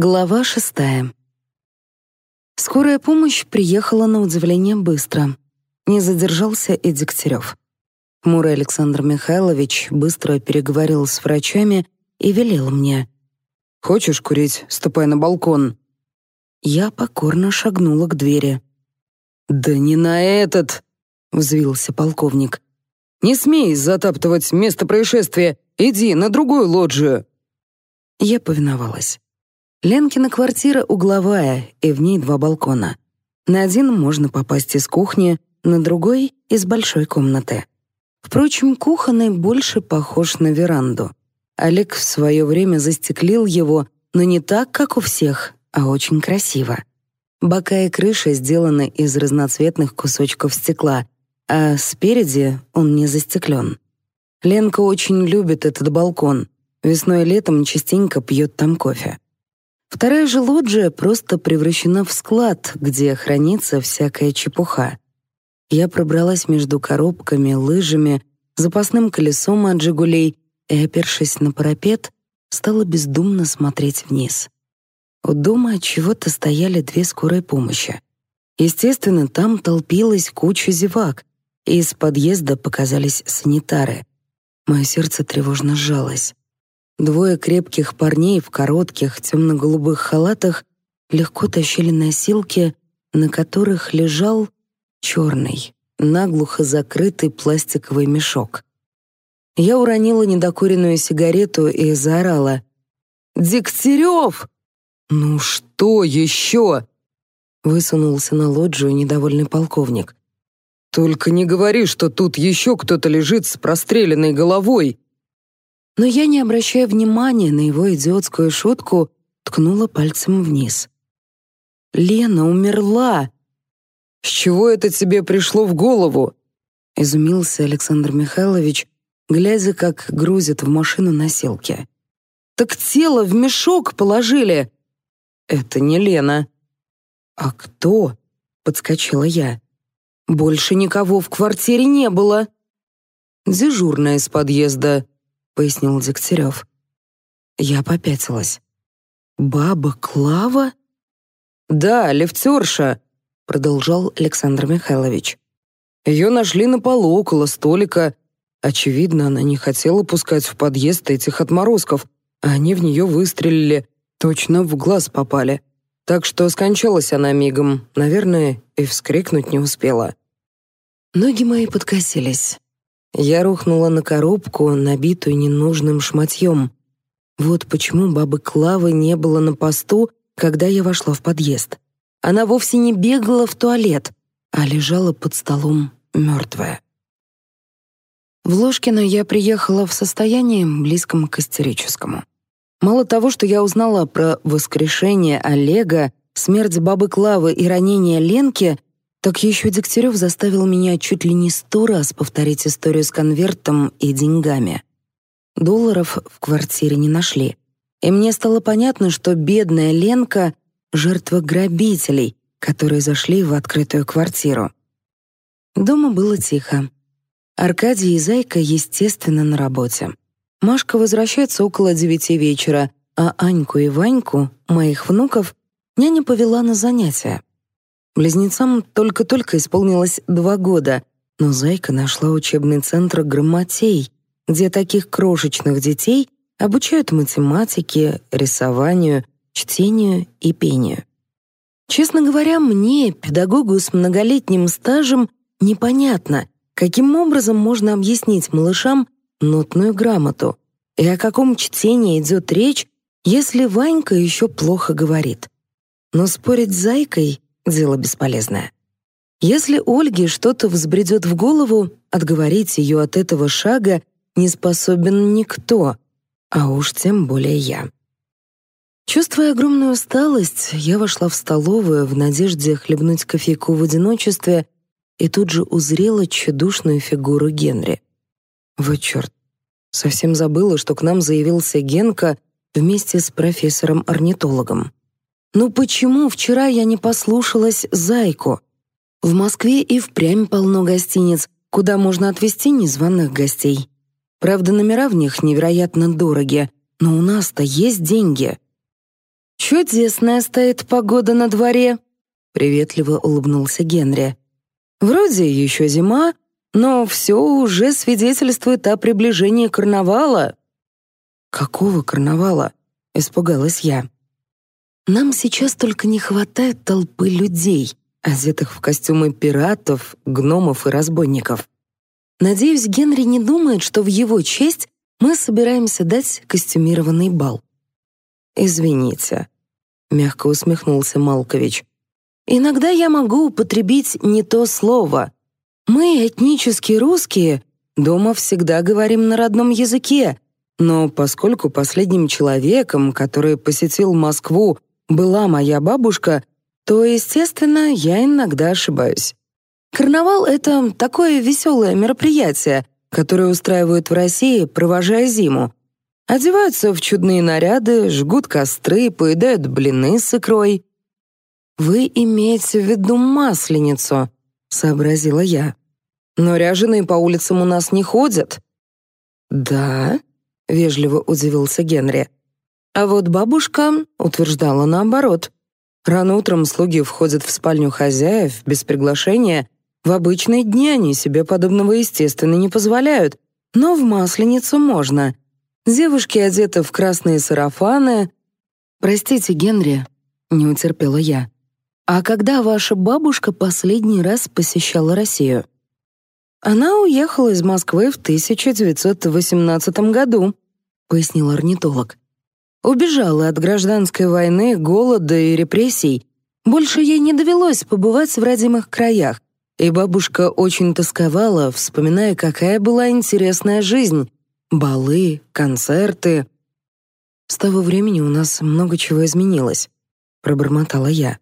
Глава шестая. Скорая помощь приехала на удивление быстро. Не задержался и Дегтярев. Хмурый Александр Михайлович быстро переговорил с врачами и велел мне. «Хочешь курить? Ступай на балкон». Я покорно шагнула к двери. «Да не на этот!» — взвился полковник. «Не смей затаптывать место происшествия! Иди на другую лоджию!» Я повиновалась. Ленкина квартира угловая, и в ней два балкона. На один можно попасть из кухни, на другой — из большой комнаты. Впрочем, кухонный больше похож на веранду. Олег в свое время застеклил его, но не так, как у всех, а очень красиво. Бока и крыша сделаны из разноцветных кусочков стекла, а спереди он не застеклен. Ленка очень любит этот балкон. Весной и летом частенько пьет там кофе. Вторая же лоджия просто превращена в склад, где хранится всякая чепуха. Я пробралась между коробками, лыжами, запасным колесом от «Жигулей» и, опершись на парапет, стала бездумно смотреть вниз. У дома чего то стояли две скорой помощи. Естественно, там толпилась куча зевак, и из подъезда показались санитары. Мое сердце тревожно сжалось. Двое крепких парней в коротких темно-голубых халатах легко тащили носилки, на которых лежал черный, наглухо закрытый пластиковый мешок. Я уронила недокуренную сигарету и заорала. «Дегтярев!» «Ну что еще?» Высунулся на лоджию недовольный полковник. «Только не говори, что тут еще кто-то лежит с простреленной головой!» но я, не обращая внимания на его идиотскую шутку, ткнула пальцем вниз. «Лена умерла!» «С чего это тебе пришло в голову?» — изумился Александр Михайлович, глядя, как грузят в машину носилки. «Так тело в мешок положили!» «Это не Лена». «А кто?» — подскочила я. «Больше никого в квартире не было». «Дежурная из подъезда», пояснил Дегтярев. Я попятилась. «Баба Клава?» «Да, лифтерша», — продолжал Александр Михайлович. «Ее нашли на полу около столика. Очевидно, она не хотела пускать в подъезд этих отморозков, а они в нее выстрелили, точно в глаз попали. Так что скончалась она мигом, наверное, и вскрикнуть не успела». Ноги мои подкосились. Я рухнула на коробку, набитую ненужным шматьем. Вот почему бабы Клавы не было на посту, когда я вошла в подъезд. Она вовсе не бегала в туалет, а лежала под столом мертвая. В Ложкино я приехала в состоянии, близком к истерическому. Мало того, что я узнала про воскрешение Олега, смерть бабы Клавы и ранение Ленки, так еще Дегтярев заставил меня чуть ли не сто раз повторить историю с конвертом и деньгами. Долларов в квартире не нашли. И мне стало понятно, что бедная Ленка — жертва грабителей, которые зашли в открытую квартиру. Дома было тихо. Аркадий и Зайка, естественно, на работе. Машка возвращается около девяти вечера, а Аньку и Ваньку, моих внуков, няня повела на занятия. Близнецам только-только исполнилось два года, но Зайка нашла учебный центр грамотей, где таких крошечных детей обучают математике, рисованию, чтению и пению. Честно говоря, мне, педагогу с многолетним стажем, непонятно, каким образом можно объяснить малышам нотную грамоту и о каком чтении идет речь, если Ванька еще плохо говорит. Но спорить с Зайкой дело бесполезное. Если Ольге что-то взбредет в голову, отговорить ее от этого шага не способен никто, а уж тем более я. Чувствуя огромную усталость, я вошла в столовую в надежде хлебнуть кофейку в одиночестве и тут же узрела чудушную фигуру Генри. Вот чёрт, совсем забыла, что к нам заявился Генка вместе с профессором-орнитологом. Ну почему вчера я не послушалась Зайку? В Москве и впрямь полно гостиниц, куда можно отвезти незваных гостей. Правда, номера в них невероятно дороги, но у нас-то есть деньги. Чудесная стоит погода на дворе, приветливо улыбнулся Генри. Вроде еще зима, но все уже свидетельствует о приближении карнавала. Какого карнавала? испугалась я. Нам сейчас только не хватает толпы людей, одетых в костюмы пиратов, гномов и разбойников. Надеюсь, Генри не думает, что в его честь мы собираемся дать костюмированный бал. «Извините», — мягко усмехнулся Малкович. «Иногда я могу употребить не то слово. Мы, этнические русские, дома всегда говорим на родном языке, но поскольку последним человеком, который посетил Москву была моя бабушка, то, естественно, я иногда ошибаюсь. Карнавал — это такое веселое мероприятие, которое устраивают в России, провожая зиму. Одеваются в чудные наряды, жгут костры, поедают блины с икрой. «Вы имеете в виду масленицу», — сообразила я. «Но ряженые по улицам у нас не ходят». «Да?» — вежливо удивился Генри. А вот бабушка утверждала наоборот. Рано утром слуги входят в спальню хозяев без приглашения. В обычные дни они себе подобного, естественно, не позволяют, но в Масленицу можно. Девушки одеты в красные сарафаны. «Простите, Генри», — не утерпела я. «А когда ваша бабушка последний раз посещала Россию?» «Она уехала из Москвы в 1918 году», — пояснил орнитолог. Убежала от гражданской войны, голода и репрессий. Больше ей не довелось побывать в родимых краях, и бабушка очень тосковала, вспоминая, какая была интересная жизнь. Балы, концерты. «С того времени у нас много чего изменилось», — пробормотала я.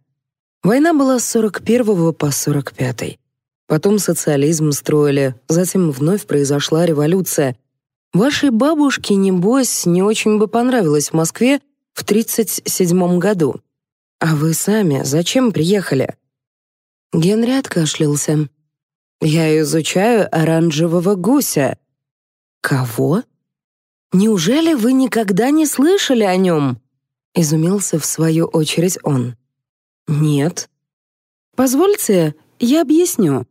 Война была с 41 по 45. Потом социализм строили, затем вновь произошла революция — Вашей бабушке, небось, не очень бы понравилось в Москве в 37 году. А вы сами зачем приехали?» Генри откашлялся. «Я изучаю оранжевого гуся». «Кого?» «Неужели вы никогда не слышали о нем?» Изумился в свою очередь он. «Нет». «Позвольте, я объясню».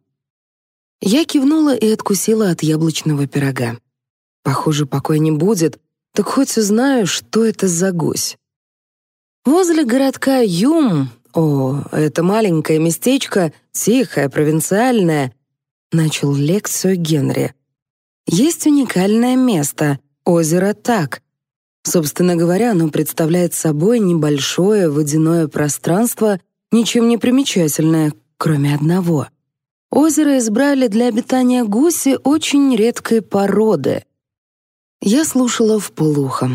Я кивнула и откусила от яблочного пирога. Похоже, покоя не будет, так хоть узнаю, что это за гусь. Возле городка Юм, о, это маленькое местечко, тихое, провинциальное, начал лекцию Генри. Есть уникальное место — озеро Так. Собственно говоря, оно представляет собой небольшое водяное пространство, ничем не примечательное, кроме одного. Озеро избрали для обитания гуси очень редкой породы — я слушала в вполуха.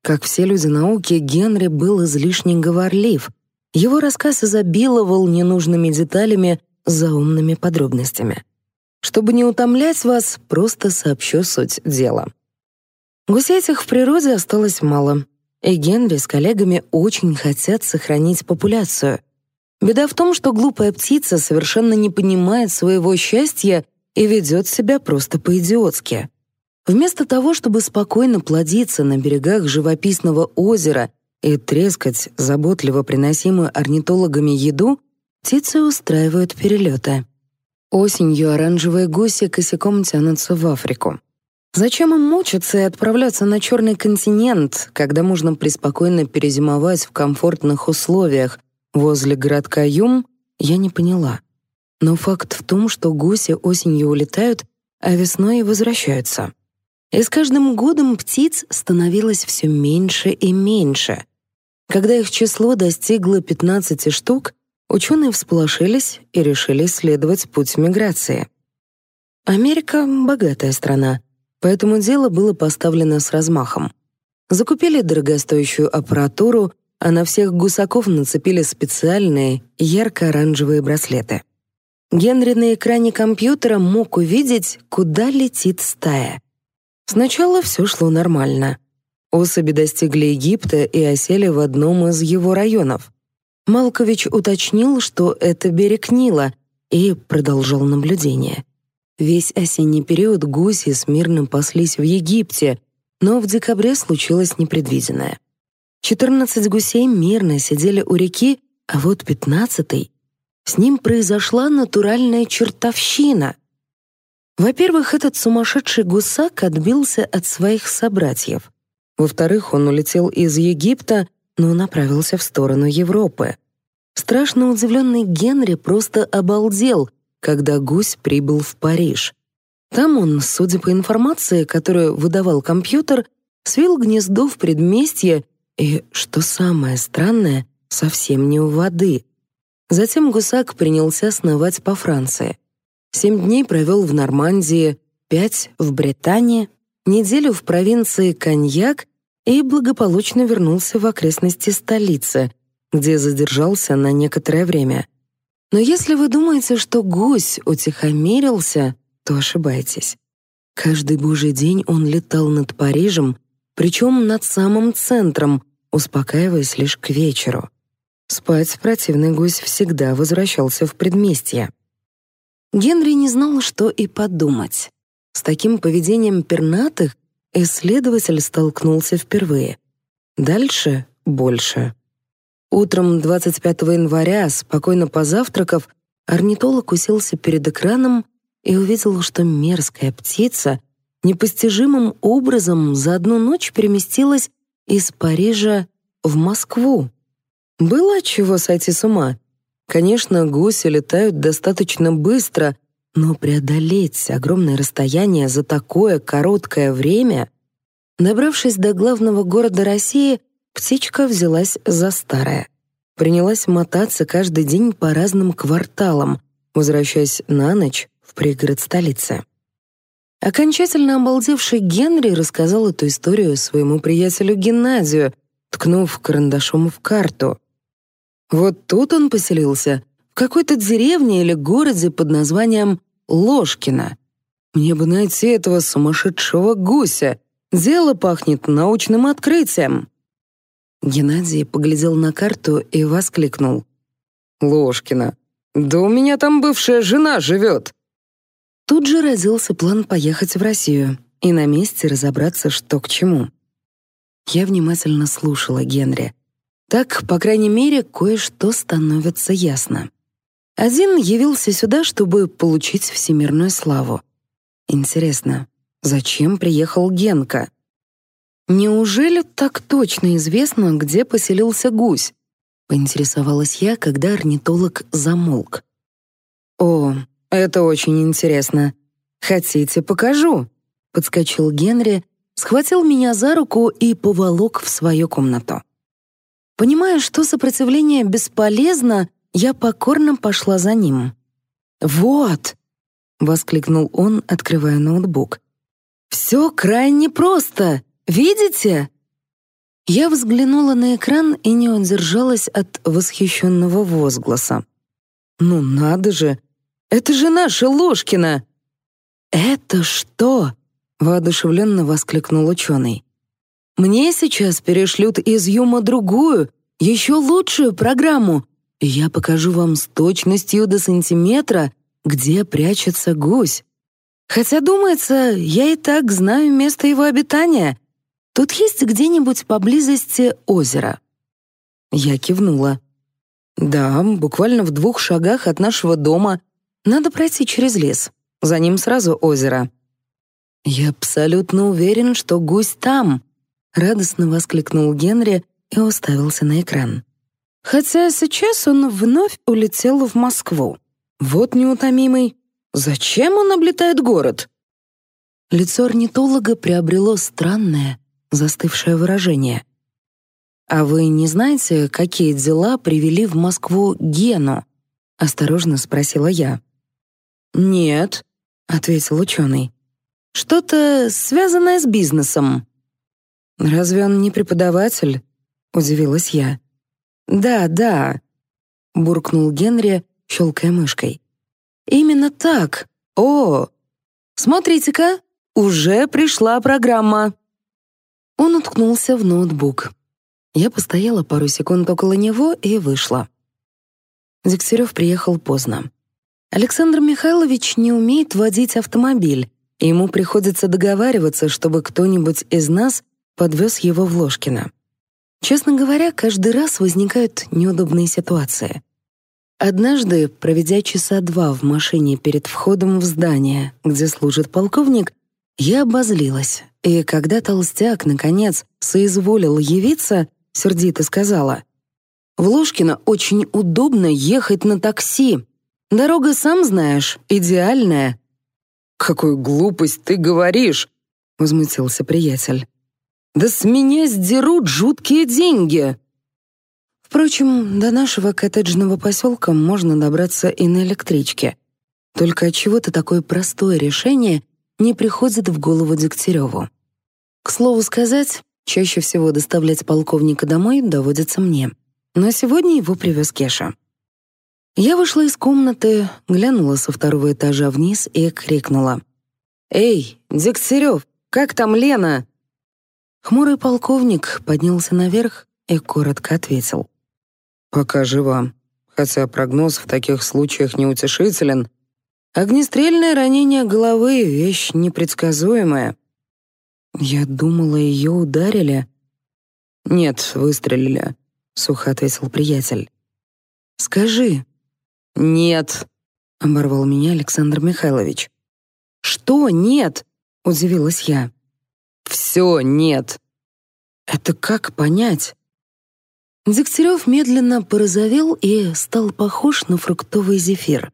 Как все люди науки, Генри был излишне говорлив. Его рассказ изобиловал ненужными деталями, заумными подробностями. Чтобы не утомлять вас, просто сообщу суть дела. Гусей этих в природе осталось мало, и Генри с коллегами очень хотят сохранить популяцию. Беда в том, что глупая птица совершенно не понимает своего счастья и ведет себя просто по-идиотски. Вместо того, чтобы спокойно плодиться на берегах живописного озера и трескать заботливо приносимую орнитологами еду, птицы устраивают перелеты. Осенью оранжевые гуси косяком тянутся в Африку. Зачем им мучиться и отправляться на черный континент, когда можно преспокойно перезимовать в комфортных условиях возле городка Юм, я не поняла. Но факт в том, что гуси осенью улетают, а весной возвращаются. И с каждым годом птиц становилось все меньше и меньше. Когда их число достигло 15 штук, ученые всполошились и решили следовать путь миграции. Америка — богатая страна, поэтому дело было поставлено с размахом. Закупили дорогостоящую аппаратуру, а на всех гусаков нацепили специальные ярко-оранжевые браслеты. Генри на экране компьютера мог увидеть, куда летит стая. Сначала все шло нормально. Особи достигли Египта и осели в одном из его районов. Малкович уточнил, что это берег Нила, и продолжал наблюдение. Весь осенний период гуси с мирным паслись в Египте, но в декабре случилось непредвиденное. 14 гусей мирно сидели у реки, а вот 15-й... С ним произошла натуральная чертовщина. Во-первых, этот сумасшедший гусак отбился от своих собратьев. Во-вторых, он улетел из Египта, но направился в сторону Европы. Страшно удивленный Генри просто обалдел, когда гусь прибыл в Париж. Там он, судя по информации, которую выдавал компьютер, свел гнездо в предместье и, что самое странное, совсем не у воды. Затем гусак принялся сновать по Франции. Семь дней провел в Нормандии, пять — в Британии, неделю в провинции Коньяк и благополучно вернулся в окрестности столицы, где задержался на некоторое время. Но если вы думаете, что гусь утихомирился, то ошибаетесь. Каждый божий день он летал над Парижем, причем над самым центром, успокаиваясь лишь к вечеру. Спать противный гусь всегда возвращался в предместье. Генри не знал, что и подумать. С таким поведением пернатых исследователь столкнулся впервые. Дальше — больше. Утром 25 января, спокойно позавтракав, орнитолог уселся перед экраном и увидел, что мерзкая птица непостижимым образом за одну ночь переместилась из Парижа в Москву. Было чего сойти с ума. Конечно, гуси летают достаточно быстро, но преодолеть огромное расстояние за такое короткое время... Добравшись до главного города России, птичка взялась за старое. Принялась мотаться каждый день по разным кварталам, возвращаясь на ночь в пригород столицы. Окончательно обалдевший Генри рассказал эту историю своему приятелю Геннадию, ткнув карандашом в карту. Вот тут он поселился, в какой-то деревне или городе под названием Ложкино. Мне бы найти этого сумасшедшего гуся. Дело пахнет научным открытием. Геннадий поглядел на карту и воскликнул. «Ложкина, да у меня там бывшая жена живет!» Тут же родился план поехать в Россию и на месте разобраться, что к чему. Я внимательно слушала Генри. Так, по крайней мере, кое-что становится ясно. Один явился сюда, чтобы получить всемирную славу. Интересно, зачем приехал Генка? Неужели так точно известно, где поселился гусь? Поинтересовалась я, когда орнитолог замолк. О, это очень интересно. Хотите, покажу? Подскочил Генри, схватил меня за руку и поволок в свою комнату. Понимая, что сопротивление бесполезно, я покорно пошла за ним. «Вот!» — воскликнул он, открывая ноутбук. «Все крайне просто! Видите?» Я взглянула на экран и не удержалась от восхищенного возгласа. «Ну надо же! Это же наша Ложкина!» «Это что?» — воодушевленно воскликнул ученый. Мне сейчас перешлют из Юма другую, еще лучшую программу, я покажу вам с точностью до сантиметра, где прячется гусь. Хотя, думается, я и так знаю место его обитания. Тут есть где-нибудь поблизости озеро». Я кивнула. «Да, буквально в двух шагах от нашего дома. Надо пройти через лес. За ним сразу озеро». «Я абсолютно уверен, что гусь там», радостно воскликнул Генри и уставился на экран. Хотя сейчас он вновь улетел в Москву. Вот неутомимый. Зачем он облетает город? Лицо орнитолога приобрело странное, застывшее выражение. «А вы не знаете, какие дела привели в Москву Гену?» — осторожно спросила я. «Нет», — ответил ученый. «Что-то связанное с бизнесом». «Разве он не преподаватель?» — удивилась я. «Да, да», — буркнул Генри, щелкая мышкой. «Именно так. О, смотрите-ка, уже пришла программа». Он уткнулся в ноутбук. Я постояла пару секунд около него и вышла. Дегтярев приехал поздно. Александр Михайлович не умеет водить автомобиль, и ему приходится договариваться, чтобы кто-нибудь из нас подвез его в Ложкино. Честно говоря, каждый раз возникают неудобные ситуации. Однажды, проведя часа два в машине перед входом в здание, где служит полковник, я обозлилась, и когда толстяк, наконец, соизволил явиться, сердито сказала, «В Ложкино очень удобно ехать на такси. Дорога, сам знаешь, идеальная». «Какую глупость ты говоришь!» — возмутился приятель. Да с меня сдерут жуткие деньги!» Впрочем, до нашего коттеджного поселка можно добраться и на электричке. Только от чего-то такое простое решение не приходит в голову Дегтяреву. К слову сказать, чаще всего доставлять полковника домой доводится мне. Но сегодня его привез Кеша. Я вышла из комнаты, глянула со второго этажа вниз и крикнула. «Эй, Дегтярев, как там Лена?» Хмурый полковник поднялся наверх и коротко ответил. «Пока жива, хотя прогноз в таких случаях неутешителен. Огнестрельное ранение головы — вещь непредсказуемая». «Я думала, ее ударили». «Нет, выстрелили», — сухо ответил приятель. «Скажи». «Нет», — оборвал меня Александр Михайлович. «Что нет?» — удивилась я. Все, нет. Это как понять? Дегтярев медленно порозовел и стал похож на фруктовый зефир.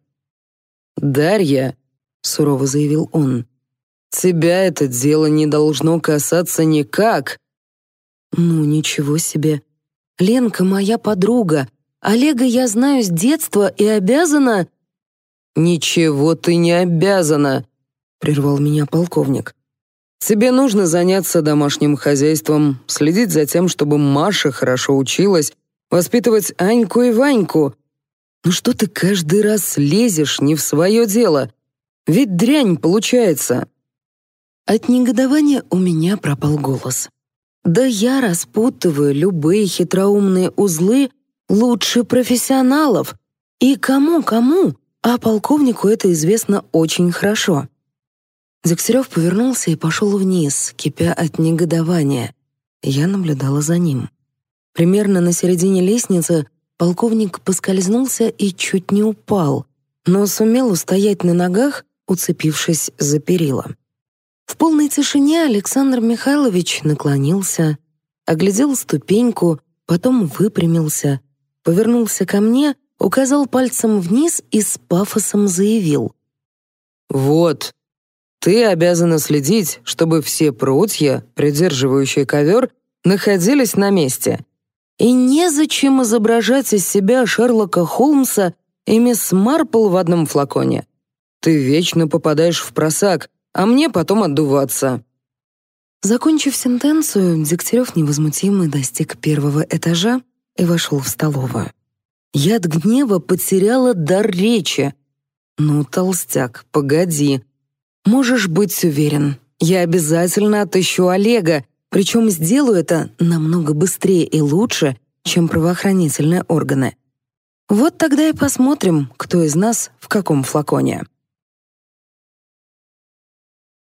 «Дарья», — сурово заявил он, — «тебя это дело не должно касаться никак». «Ну, ничего себе. Ленка моя подруга. Олега я знаю с детства и обязана...» «Ничего ты не обязана», — прервал меня полковник. Тебе нужно заняться домашним хозяйством, следить за тем, чтобы Маша хорошо училась, воспитывать Аньку и Ваньку. Ну что ты каждый раз лезешь не в свое дело? Ведь дрянь получается. От негодования у меня пропал голос. Да я распутываю любые хитроумные узлы лучше профессионалов. И кому-кому, а полковнику это известно очень хорошо. Дегтярев повернулся и пошел вниз, кипя от негодования. Я наблюдала за ним. Примерно на середине лестницы полковник поскользнулся и чуть не упал, но сумел устоять на ногах, уцепившись за перила. В полной тишине Александр Михайлович наклонился, оглядел ступеньку, потом выпрямился, повернулся ко мне, указал пальцем вниз и с пафосом заявил. «Вот, ты обязана следить, чтобы все прутья, придерживающие ковер, находились на месте. И незачем изображать из себя Шерлока Холмса и мисс Марпл в одном флаконе. Ты вечно попадаешь в просак, а мне потом отдуваться. Закончив сентенцию, Дегтярев невозмутимо достиг первого этажа и вошел в столовую. Я от гнева потеряла дар речи. «Ну, толстяк, погоди, Можешь быть уверен, я обязательно отыщу Олега, причем сделаю это намного быстрее и лучше, чем правоохранительные органы. Вот тогда и посмотрим, кто из нас в каком флаконе.